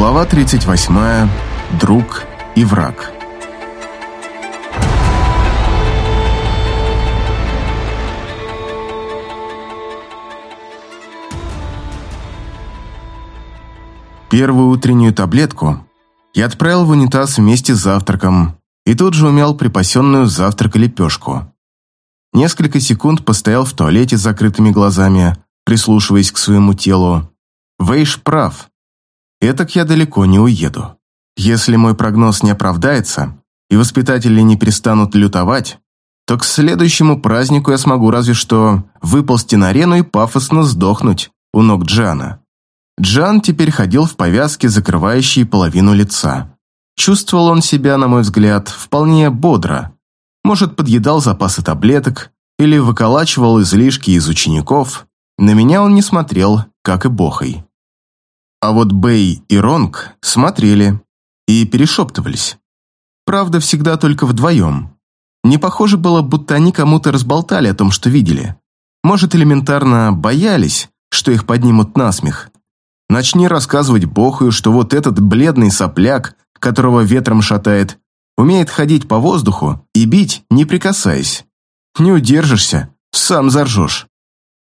Глава 38. Друг и враг. Первую утреннюю таблетку я отправил в унитаз вместе с завтраком и тут же умял припасенную завтрак лепешку. Несколько секунд постоял в туалете с закрытыми глазами, прислушиваясь к своему телу. Вейш прав. Этак я далеко не уеду. Если мой прогноз не оправдается, и воспитатели не перестанут лютовать, то к следующему празднику я смогу разве что выползти на арену и пафосно сдохнуть у ног Джана. Джан теперь ходил в повязке, закрывающей половину лица. Чувствовал он себя, на мой взгляд, вполне бодро. Может, подъедал запасы таблеток или выколачивал излишки из учеников. На меня он не смотрел, как и Бохой. А вот Бэй и Ронг смотрели и перешептывались. Правда, всегда только вдвоем. Не похоже было, будто они кому-то разболтали о том, что видели. Может, элементарно боялись, что их поднимут на смех. Начни рассказывать Бохую, что вот этот бледный сопляк, которого ветром шатает, умеет ходить по воздуху и бить, не прикасаясь. Не удержишься, сам заржешь.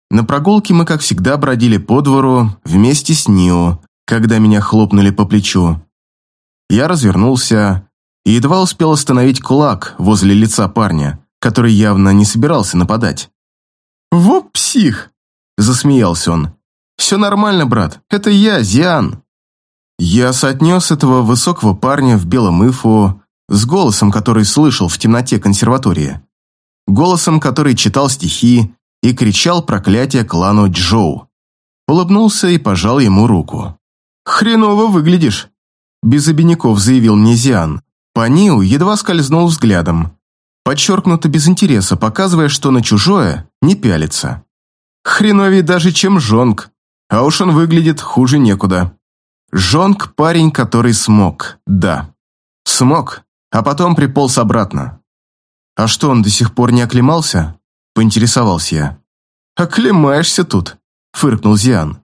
На прогулке мы, как всегда, бродили по двору вместе с Нио, когда меня хлопнули по плечу. Я развернулся и едва успел остановить кулак возле лица парня, который явно не собирался нападать. «Во псих!» – засмеялся он. «Все нормально, брат, это я, Зиан». Я соотнес этого высокого парня в белом ифу с голосом, который слышал в темноте консерватории. Голосом, который читал стихи и кричал проклятие клану Джоу. Улыбнулся и пожал ему руку. «Хреново выглядишь», – без обиняков заявил мне Зиан. По Ниу едва скользнул взглядом, подчеркнуто без интереса, показывая, что на чужое не пялится. Хреновее даже, чем Жонг, а уж он выглядит хуже некуда. Жонг – парень, который смог, да. Смог, а потом приполз обратно. А что, он до сих пор не оклемался? Поинтересовался я. «Оклемаешься тут», – фыркнул Зиан.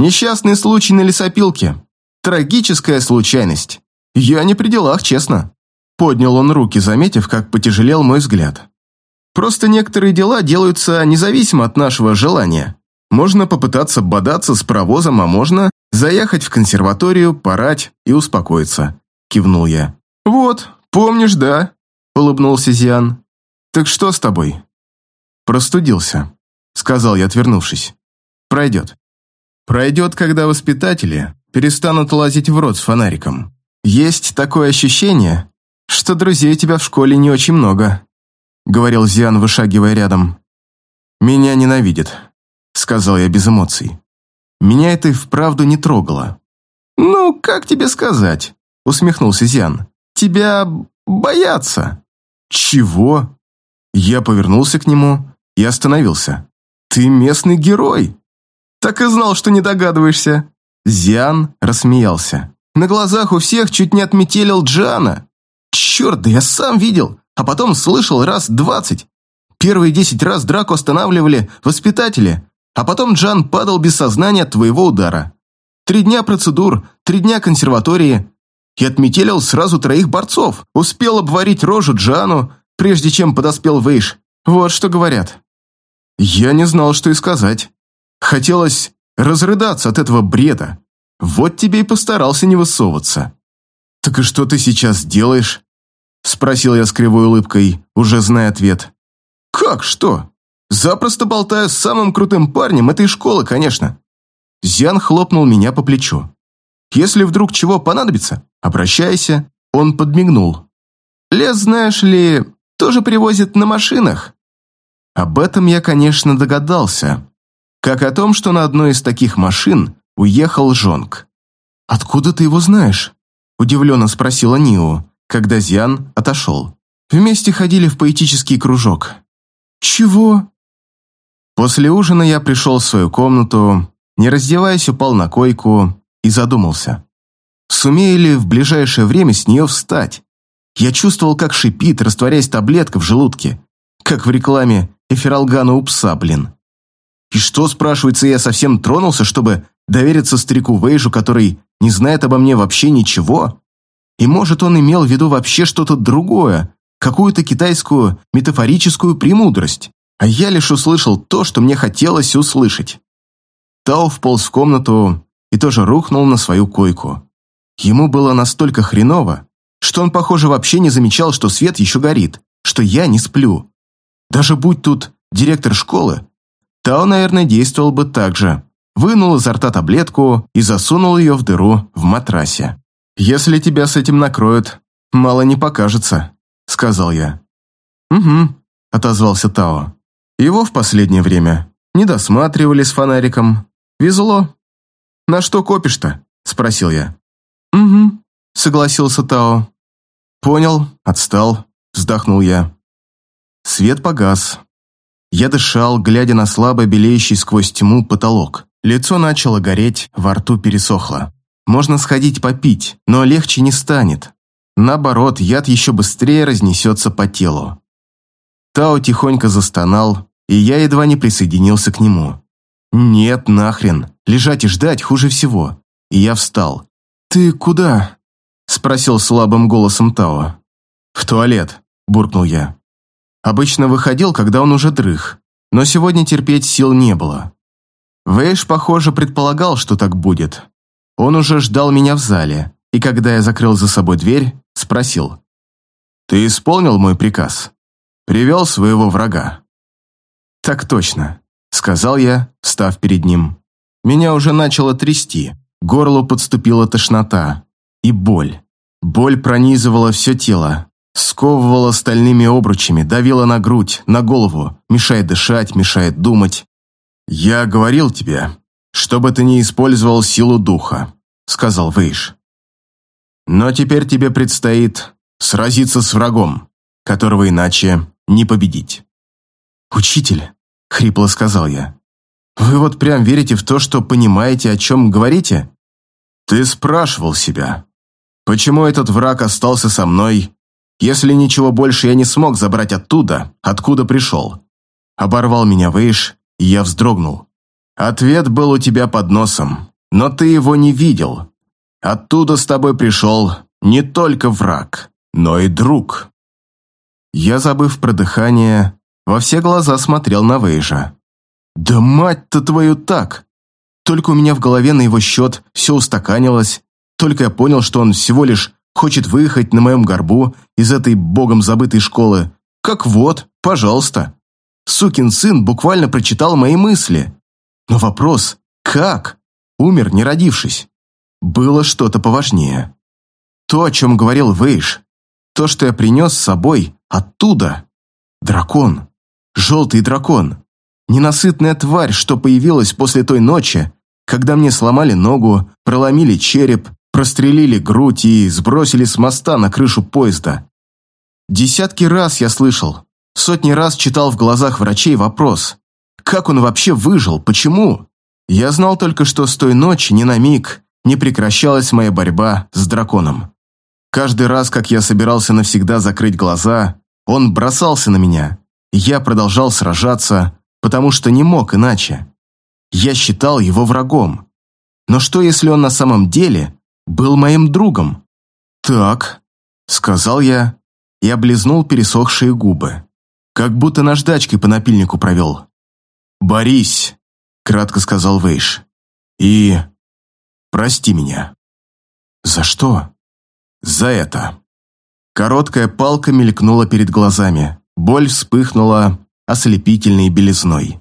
Несчастный случай на лесопилке. Трагическая случайность. Я не при делах, честно. Поднял он руки, заметив, как потяжелел мой взгляд. Просто некоторые дела делаются независимо от нашего желания. Можно попытаться бодаться с провозом, а можно заехать в консерваторию, порать и успокоиться. Кивнул я. Вот, помнишь, да? Улыбнулся Зиан. Так что с тобой? Простудился, сказал я, отвернувшись. Пройдет. Пройдет, когда воспитатели перестанут лазить в рот с фонариком. Есть такое ощущение, что друзей у тебя в школе не очень много», — говорил Зиан, вышагивая рядом. «Меня ненавидят», — сказал я без эмоций. Меня это и вправду не трогало. «Ну, как тебе сказать?» — усмехнулся Зиан. «Тебя боятся». «Чего?» Я повернулся к нему и остановился. «Ты местный герой!» «Так и знал, что не догадываешься». Зиан рассмеялся. «На глазах у всех чуть не отметелил Джана. Черт, да я сам видел, а потом слышал раз двадцать. Первые десять раз драку останавливали воспитатели, а потом Джан падал без сознания от твоего удара. Три дня процедур, три дня консерватории. И отметелил сразу троих борцов. Успел обварить рожу Джану, прежде чем подоспел Вейш. Вот что говорят. Я не знал, что и сказать. Хотелось разрыдаться от этого бреда. Вот тебе и постарался не высовываться. «Так и что ты сейчас делаешь?» Спросил я с кривой улыбкой, уже зная ответ. «Как что? Запросто болтаю с самым крутым парнем этой школы, конечно». Зян хлопнул меня по плечу. «Если вдруг чего понадобится, обращайся». Он подмигнул. «Лес, знаешь ли, тоже привозят на машинах». Об этом я, конечно, догадался, как о том, что на одной из таких машин уехал Жонг. «Откуда ты его знаешь?» – удивленно спросила Нио, когда Зиан отошел. Вместе ходили в поэтический кружок. «Чего?» После ужина я пришел в свою комнату, не раздеваясь, упал на койку и задумался. Сумею ли в ближайшее время с нее встать? Я чувствовал, как шипит, растворяясь таблетка в желудке, как в рекламе эфиралгана у пса, блин. И что, спрашивается, я совсем тронулся, чтобы довериться старику Вейжу, который не знает обо мне вообще ничего? И может, он имел в виду вообще что-то другое, какую-то китайскую метафорическую премудрость, а я лишь услышал то, что мне хотелось услышать. Тао вполз в комнату и тоже рухнул на свою койку. Ему было настолько хреново, что он, похоже, вообще не замечал, что свет еще горит, что я не сплю. Даже будь тут директор школы, Тао, наверное, действовал бы так же. Вынул изо рта таблетку и засунул ее в дыру в матрасе. «Если тебя с этим накроют, мало не покажется», — сказал я. «Угу», — отозвался Тао. «Его в последнее время не досматривали с фонариком. Везло». «На что копишь-то?» — спросил я. «Угу», — согласился Тао. «Понял, отстал», — вздохнул я. Свет погас. Я дышал, глядя на слабо белеющий сквозь тьму потолок. Лицо начало гореть, во рту пересохло. Можно сходить попить, но легче не станет. Наоборот, яд еще быстрее разнесется по телу. Тао тихонько застонал, и я едва не присоединился к нему. «Нет, нахрен. Лежать и ждать хуже всего». И я встал. «Ты куда?» – спросил слабым голосом Тао. «В туалет», – буркнул я. Обычно выходил, когда он уже дрых, но сегодня терпеть сил не было. Вэйш, похоже, предполагал, что так будет. Он уже ждал меня в зале, и когда я закрыл за собой дверь, спросил. «Ты исполнил мой приказ? Привел своего врага?» «Так точно», — сказал я, став перед ним. Меня уже начало трясти, горлу подступила тошнота и боль. Боль пронизывала все тело, сковывала стальными обручами, давила на грудь, на голову, мешает дышать, мешает думать. «Я говорил тебе, чтобы ты не использовал силу духа», — сказал Вейш. «Но теперь тебе предстоит сразиться с врагом, которого иначе не победить». «Учитель», — хрипло сказал я, — «вы вот прям верите в то, что понимаете, о чем говорите?» «Ты спрашивал себя, почему этот враг остался со мной если ничего больше я не смог забрать оттуда, откуда пришел. Оборвал меня Вейш, и я вздрогнул. Ответ был у тебя под носом, но ты его не видел. Оттуда с тобой пришел не только враг, но и друг. Я, забыв про дыхание, во все глаза смотрел на Вейжа. «Да мать-то твою так!» Только у меня в голове на его счет все устаканилось, только я понял, что он всего лишь Хочет выехать на моем горбу из этой богом забытой школы. Как вот, пожалуйста. Сукин сын буквально прочитал мои мысли. Но вопрос «как?» Умер, не родившись. Было что-то поважнее. То, о чем говорил Вейш, то, что я принес с собой оттуда. Дракон. Желтый дракон. Ненасытная тварь, что появилась после той ночи, когда мне сломали ногу, проломили череп прострелили грудь и сбросили с моста на крышу поезда. Десятки раз я слышал, сотни раз читал в глазах врачей вопрос, как он вообще выжил, почему? Я знал только, что с той ночи ни на миг не прекращалась моя борьба с драконом. Каждый раз, как я собирался навсегда закрыть глаза, он бросался на меня, я продолжал сражаться, потому что не мог иначе. Я считал его врагом. Но что, если он на самом деле был моим другом. «Так», — сказал я и облизнул пересохшие губы, как будто наждачкой по напильнику провел. «Борись», — кратко сказал Вейш, — «и прости меня». «За что?» «За это». Короткая палка мелькнула перед глазами, боль вспыхнула ослепительной белизной.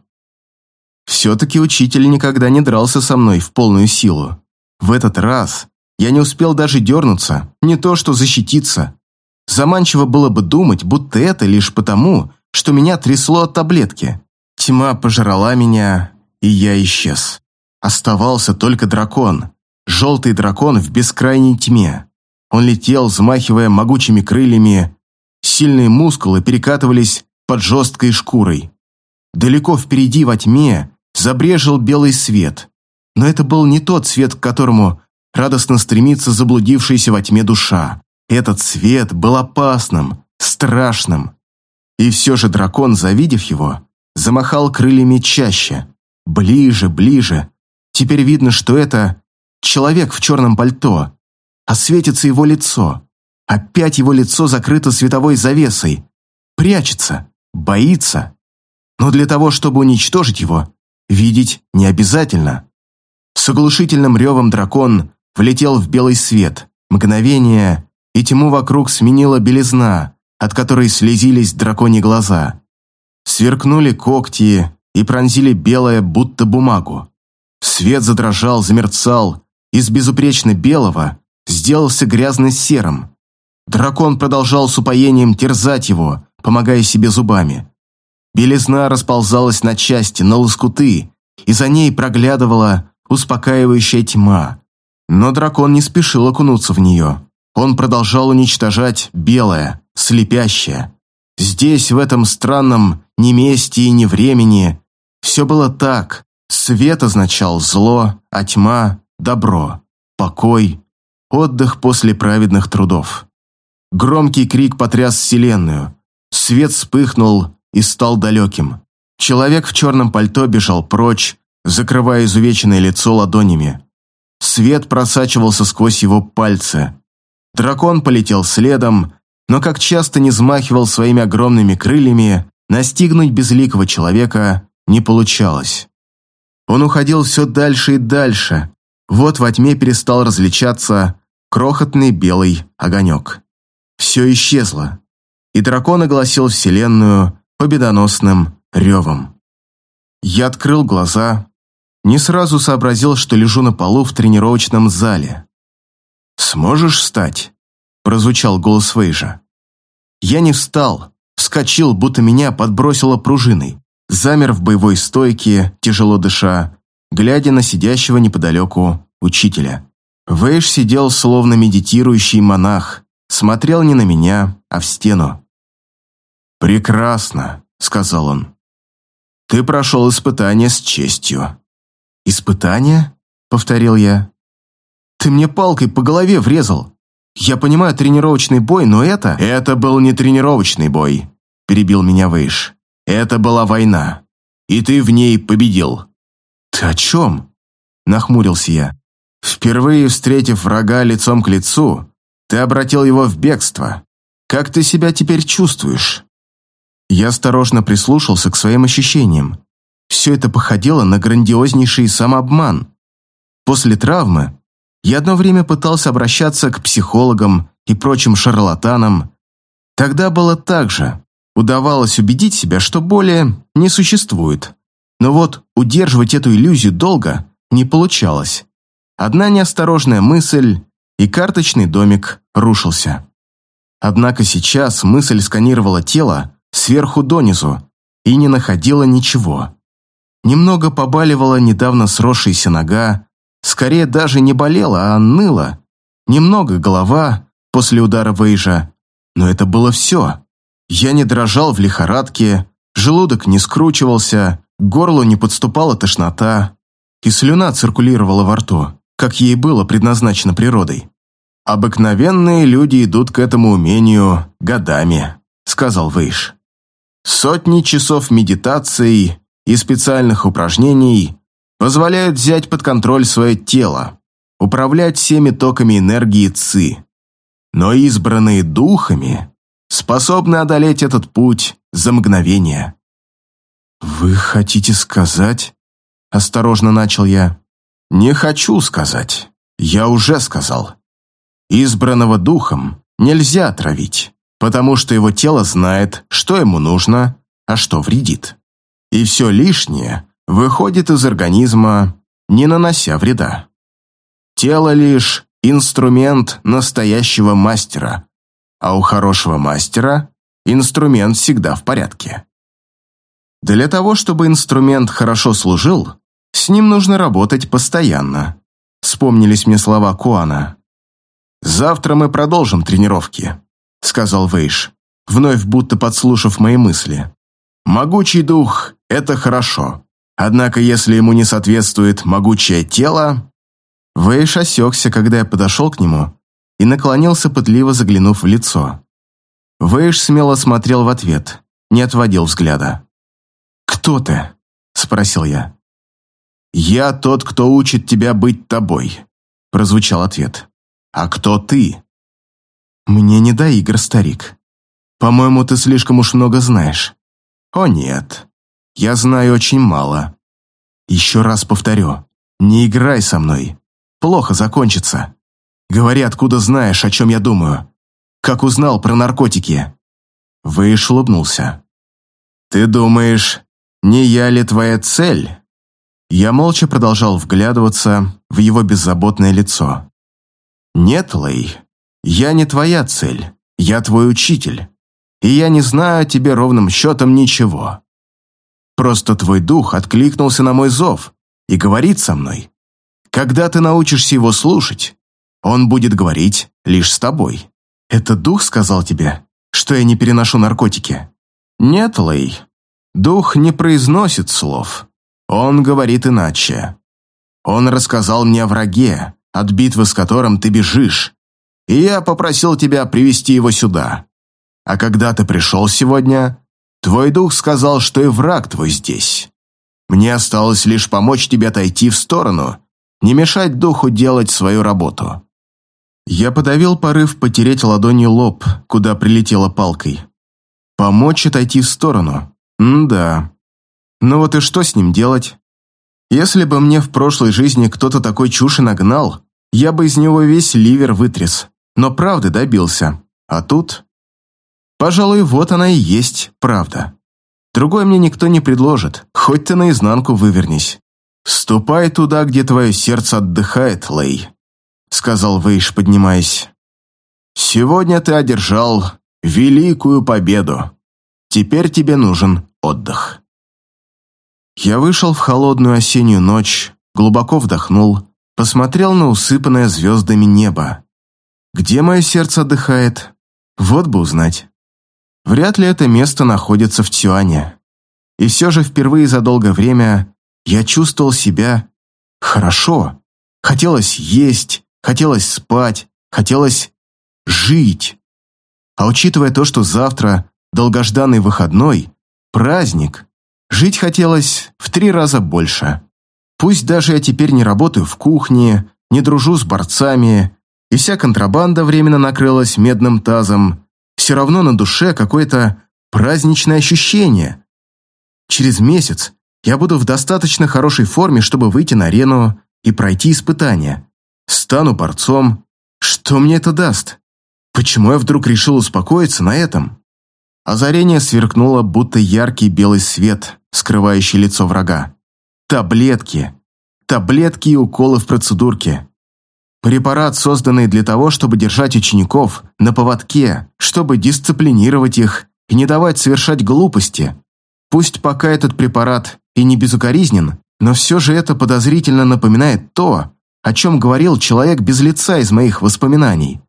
Все-таки учитель никогда не дрался со мной в полную силу. В этот раз я не успел даже дернуться, не то что защититься. Заманчиво было бы думать, будто это лишь потому, что меня трясло от таблетки. Тьма пожрала меня, и я исчез. Оставался только дракон. Желтый дракон в бескрайней тьме. Он летел, взмахивая могучими крыльями. Сильные мускулы перекатывались под жесткой шкурой. Далеко впереди во тьме забрежил белый свет. Но это был не тот свет, к которому радостно стремится заблудившаяся во тьме душа. Этот свет был опасным, страшным. И все же дракон, завидев его, замахал крыльями чаще. Ближе, ближе. Теперь видно, что это человек в черном пальто, а светится его лицо. Опять его лицо закрыто световой завесой. Прячется, боится. Но для того, чтобы уничтожить его, видеть не обязательно. С оглушительным ревом дракон влетел в белый свет. Мгновение, и тьму вокруг сменила белизна, от которой слезились драконьи глаза. Сверкнули когти и пронзили белое, будто бумагу. Свет задрожал, замерцал, из безупречно белого сделался грязно-серым. Дракон продолжал с упоением терзать его, помогая себе зубами. Белизна расползалась на части, на лоскуты, и за ней проглядывала успокаивающая тьма. Но дракон не спешил окунуться в нее. Он продолжал уничтожать белое, слепящее. Здесь, в этом странном ни месте и ни времени, все было так. Свет означал зло, а тьма – добро, покой, отдых после праведных трудов. Громкий крик потряс вселенную. Свет вспыхнул и стал далеким. Человек в черном пальто бежал прочь, закрывая изувеченное лицо ладонями. Свет просачивался сквозь его пальцы. Дракон полетел следом, но как часто не взмахивал своими огромными крыльями, настигнуть безликого человека не получалось. Он уходил все дальше и дальше. Вот во тьме перестал различаться крохотный белый огонек. Все исчезло, и дракон огласил Вселенную победоносным ревом. Я открыл глаза, не сразу сообразил, что лежу на полу в тренировочном зале. «Сможешь встать?» – прозвучал голос Вейжа. Я не встал, вскочил, будто меня подбросило пружиной, замер в боевой стойке, тяжело дыша, глядя на сидящего неподалеку учителя. Вейш сидел словно медитирующий монах, смотрел не на меня, а в стену. «Прекрасно», — сказал он. «Ты прошел испытание с честью». «Испытание?» — повторил я. «Ты мне палкой по голове врезал. Я понимаю тренировочный бой, но это...» «Это был не тренировочный бой», — перебил меня Вейш. «Это была война, и ты в ней победил». «Ты о чем?» — нахмурился я. «Впервые встретив врага лицом к лицу, ты обратил его в бегство. Как ты себя теперь чувствуешь?» Я осторожно прислушался к своим ощущениям. Все это походило на грандиознейший самообман. После травмы я одно время пытался обращаться к психологам и прочим шарлатанам. Тогда было так же. Удавалось убедить себя, что боли не существует. Но вот удерживать эту иллюзию долго не получалось. Одна неосторожная мысль, и карточный домик рушился. Однако сейчас мысль сканировала тело, сверху донизу, и не находила ничего. Немного побаливала недавно сросшаяся нога, скорее даже не болела, а ныла. Немного голова после удара Вейжа, но это было все. Я не дрожал в лихорадке, желудок не скручивался, к горлу не подступала тошнота, и слюна циркулировала во рту, как ей было предназначено природой. «Обыкновенные люди идут к этому умению годами», — сказал Вейш. Сотни часов медитаций и специальных упражнений позволяют взять под контроль свое тело, управлять всеми токами энергии ЦИ. Но избранные духами способны одолеть этот путь за мгновение. «Вы хотите сказать?» – осторожно начал я. «Не хочу сказать. Я уже сказал. Избранного духом нельзя отравить потому что его тело знает, что ему нужно, а что вредит. И все лишнее выходит из организма, не нанося вреда. Тело лишь инструмент настоящего мастера, а у хорошего мастера инструмент всегда в порядке. Для того, чтобы инструмент хорошо служил, с ним нужно работать постоянно. Вспомнились мне слова Куана. Завтра мы продолжим тренировки. — сказал Вейш, вновь будто подслушав мои мысли. «Могучий дух — это хорошо. Однако, если ему не соответствует могучее тело...» Вейш осекся, когда я подошел к нему и наклонился, пытливо заглянув в лицо. Вейш смело смотрел в ответ, не отводил взгляда. «Кто ты?» — спросил я. «Я тот, кто учит тебя быть тобой. – прозвучал ответ. «А кто ты?» «Мне не до игр, старик. По-моему, ты слишком уж много знаешь». «О нет, я знаю очень мало. Еще раз повторю, не играй со мной. Плохо закончится. Говори, откуда знаешь, о чем я думаю. Как узнал про наркотики?» Вэйш улыбнулся. «Ты думаешь, не я ли твоя цель?» Я молча продолжал вглядываться в его беззаботное лицо. «Нет, Лэй, я не твоя цель, я твой учитель, и я не знаю о тебе ровным счетом ничего. Просто твой дух откликнулся на мой зов и говорит со мной. Когда ты научишься его слушать, он будет говорить лишь с тобой. Этот дух сказал тебе, что я не переношу наркотики? Нет, Лэй, дух не произносит слов, он говорит иначе. Он рассказал мне о враге, от битвы с которым ты бежишь, и я попросил тебя привести его сюда. А когда ты пришел сегодня, твой дух сказал, что и враг твой здесь. Мне осталось лишь помочь тебе отойти в сторону, не мешать духу делать свою работу». Я подавил порыв потереть ладонью лоб, куда прилетела палкой. Помочь отойти в сторону. М-да. Ну вот и что с ним делать? Если бы мне в прошлой жизни кто-то такой чуши нагнал, я бы из него весь ливер вытряс, но правды добился. А тут... Пожалуй, вот она и есть правда. Другой мне никто не предложит, хоть ты наизнанку вывернись. «Ступай туда, где твое сердце отдыхает, Лей», — сказал Вейш, поднимаясь. «Сегодня ты одержал великую победу. Теперь тебе нужен отдых». Я вышел в холодную осеннюю ночь, глубоко вдохнул, посмотрел на усыпанное звездами небо. Где мое сердце отдыхает? Вот бы узнать. Вряд ли это место находится в Тюане. И все же впервые за долгое время я чувствовал себя хорошо. Хотелось есть, хотелось спать, хотелось жить. А учитывая то, что завтра долгожданный выходной, праздник, Жить хотелось в три раза больше. Пусть даже я теперь не работаю в кухне, не дружу с борцами, и вся контрабанда временно накрылась медным тазом, все равно на душе какое-то праздничное ощущение. Через месяц я буду в достаточно хорошей форме, чтобы выйти на арену и пройти испытания. Стану борцом. Что мне это даст? Почему я вдруг решил успокоиться на этом? Озарение сверкнуло, будто яркий белый свет, скрывающий лицо врага. Таблетки. Таблетки и уколы в процедурке. Препарат, созданный для того, чтобы держать учеников на поводке, чтобы дисциплинировать их и не давать совершать глупости. Пусть пока этот препарат и не безукоризнен, но все же это подозрительно напоминает то, о чем говорил человек без лица из моих воспоминаний.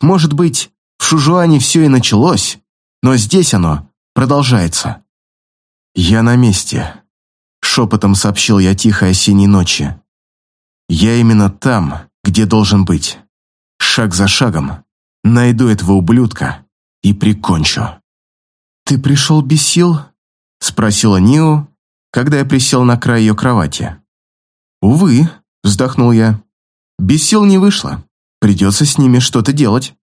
Может быть, в Шужуане все и началось, но здесь оно продолжается. «Я на месте», — шепотом сообщил я тихой осенней ночи. «Я именно там, где должен быть. Шаг за шагом найду этого ублюдка и прикончу». «Ты пришел без сил?» — спросила Нио, когда я присел на край ее кровати. «Увы», — вздохнул я, — «без сил не вышло. Придется с ними что-то делать».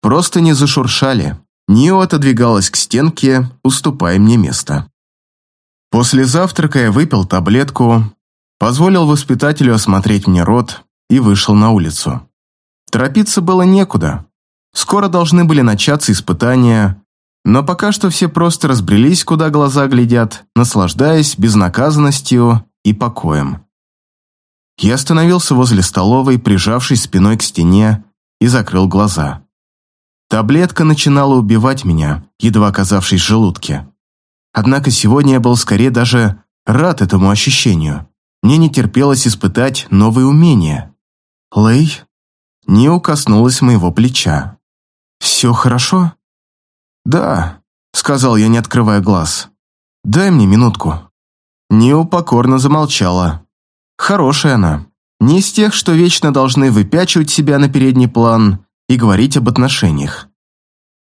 Просто не зашуршали, Нио отодвигалась к стенке, уступая мне место. После завтрака я выпил таблетку, позволил воспитателю осмотреть мне рот и вышел на улицу. Торопиться было некуда. Скоро должны были начаться испытания, но пока что все просто разбрелись, куда глаза глядят, наслаждаясь безнаказанностью и покоем. Я остановился возле столовой, прижавшись спиной к стене, и закрыл глаза. Таблетка начинала убивать меня, едва оказавшись в желудке. Однако сегодня я был скорее даже рад этому ощущению. Мне не терпелось испытать новые умения. Лэй не коснулась моего плеча. «Все хорошо?» «Да», — сказал я, не открывая глаз. «Дай мне минутку». Нио покорно замолчала. Хорошая она. Не из тех, что вечно должны выпячивать себя на передний план и говорить об отношениях.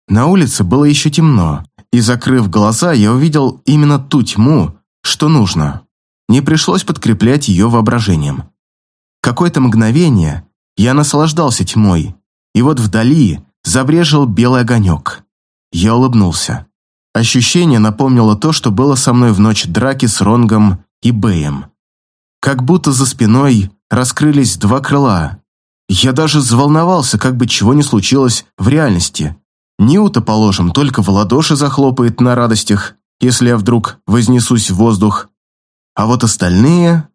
На улице было еще темно, и, закрыв глаза, я увидел именно ту тьму, что нужно. Не пришлось подкреплять ее воображением. Какое-то мгновение я наслаждался тьмой, и вот вдали забрежил белый огонек. Я улыбнулся. Ощущение напомнило то, что было со мной в ночь драки с Ронгом и Бэем. Как будто за спиной раскрылись два крыла. Я даже взволновался, как бы чего ни случилось в реальности. Ниута, положим, только в ладоши захлопает на радостях, если я вдруг вознесусь в воздух. А вот остальные...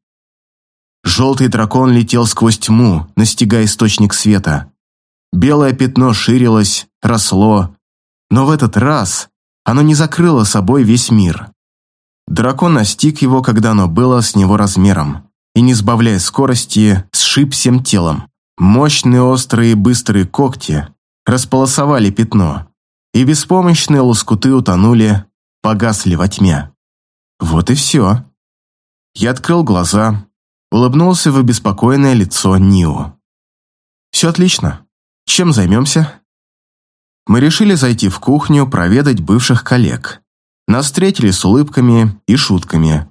Желтый дракон летел сквозь тьму, настигая источник света. Белое пятно ширилось, росло, но в этот раз оно не закрыло собой весь мир. Дракон настиг его, когда оно было с него размером, и, не сбавляя скорости, сшиб всем телом. Мощные острые быстрые когти располосовали пятно, и беспомощные лоскуты утонули, погасли во тьме. Вот и все. Я открыл глаза, улыбнулся в обеспокоенное лицо Нио. «Все отлично. Чем займемся?» Мы решили зайти в кухню, проведать бывших коллег. Нас встретили с улыбками и шутками.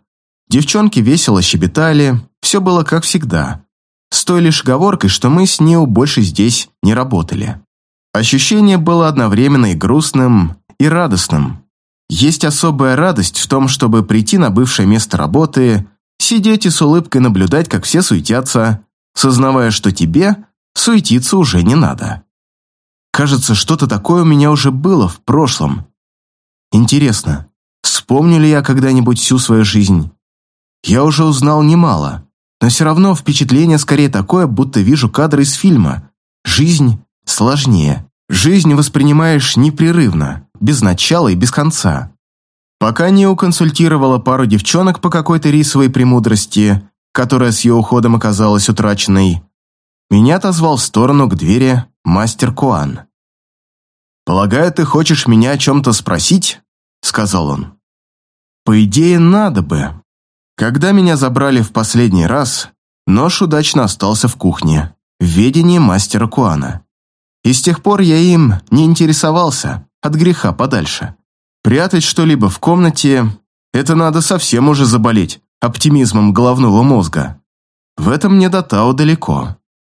Девчонки весело щебетали, все было как всегда. С той лишь оговоркой, что мы с Нио больше здесь не работали. Ощущение было одновременно и грустным, и радостным. Есть особая радость в том, чтобы прийти на бывшее место работы, сидеть и с улыбкой наблюдать, как все суетятся, сознавая, что тебе суетиться уже не надо. Кажется, что-то такое у меня уже было в прошлом. Интересно, вспомню ли я когда-нибудь всю свою жизнь? Я уже узнал немало, но все равно впечатление скорее такое, будто вижу кадры из фильма. Жизнь сложнее. Жизнь воспринимаешь непрерывно, без начала и без конца. Пока Нио консультировала пару девчонок по какой-то рисовой премудрости, которая с ее уходом оказалась утраченной, меня отозвал в сторону к двери мастер Куан. «Полагаю, ты хочешь меня о чем-то спросить?» — сказал он. «По идее, надо бы. Когда меня забрали в последний раз, нож удачно остался в кухне, в ведении мастера Куана. И с тех пор я им не интересовался, от греха подальше. Прятать что-либо в комнате – это надо совсем уже заболеть оптимизмом головного мозга. В этом мне до Тао далеко.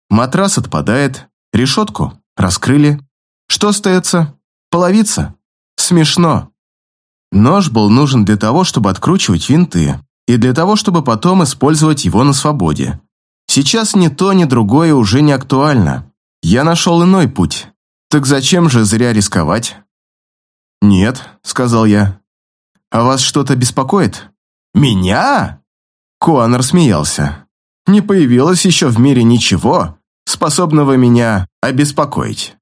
Матрас отпадает, решетку раскрыли. Что остается? Половица? Смешно. Нож был нужен для того, чтобы откручивать винты, и для того, чтобы потом использовать его на свободе. Сейчас ни то, ни другое уже не актуально. Я нашел иной путь. Так зачем же зря рисковать? «Нет», — сказал я. «А вас что-то беспокоит?» «Меня?» Куан рассмеялся. «Не появилось еще в мире ничего, способного меня обеспокоить.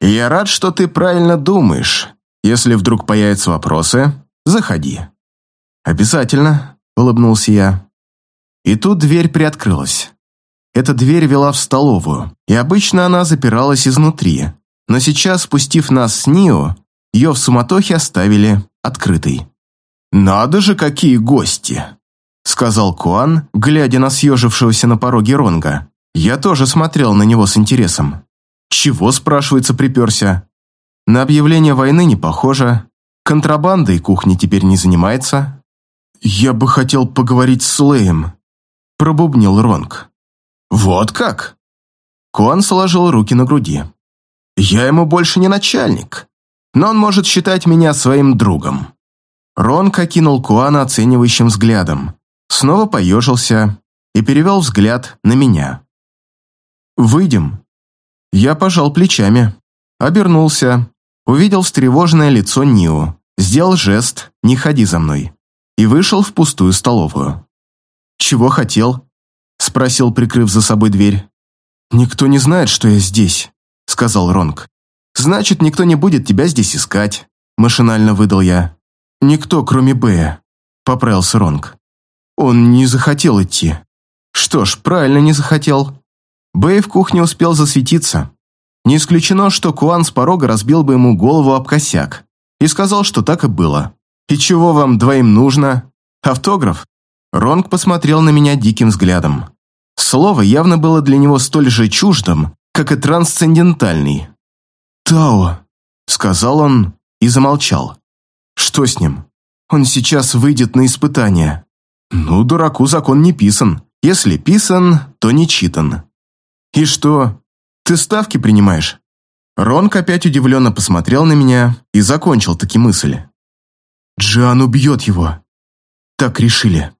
Я рад, что ты правильно думаешь. Если вдруг появятся вопросы, заходи». «Обязательно», — улыбнулся я. И тут дверь приоткрылась. Эта дверь вела в столовую, и обычно она запиралась изнутри, но сейчас, спустив нас с Нио, ее в суматохе оставили открытой. «Надо же, какие гости!» — сказал Куан, глядя на съежившегося на пороге Ронга. Я тоже смотрел на него с интересом. «Чего, спрашивается, приперся?» На объявление войны не похоже. Контрабандой кухни теперь не занимается. «Я бы хотел поговорить с Леем», – пробубнил Ронг. «Вот как?» Куан сложил руки на груди. «Я ему больше не начальник, но он может считать меня своим другом». Ронг окинул Куана оценивающим взглядом, снова поежился и перевел взгляд на меня. «Выйдем». Я пожал плечами, обернулся, увидел встревоженное лицо Нио, сделал жест «не ходи за мной» и вышел в пустую столовую. «Чего хотел?» – спросил, прикрыв за собой дверь. «Никто не знает, что я здесь», – сказал Ронг. «Значит, никто не будет тебя здесь искать», – машинально выдал я. «Никто, кроме Бэя», – поправился Ронг. «Он не захотел идти». «Что ж, правильно не захотел». Бэй в кухне успел засветиться. Не исключено, что Куан с порога разбил бы ему голову об косяк и сказал, что так и было. «И чего вам двоим нужно? Автограф?» Ронг посмотрел на меня диким взглядом. Слово явно было для него столь же чуждым, как и трансцендентальный. «Тао», — сказал он и замолчал. «Что с ним? Он сейчас выйдет на испытание». «Ну, дураку закон не писан», Если писан, то не читан. И что, ты ставки принимаешь? Ронк опять удивленно посмотрел на меня и закончил таки мысль. Джиан убьет его. Так решили.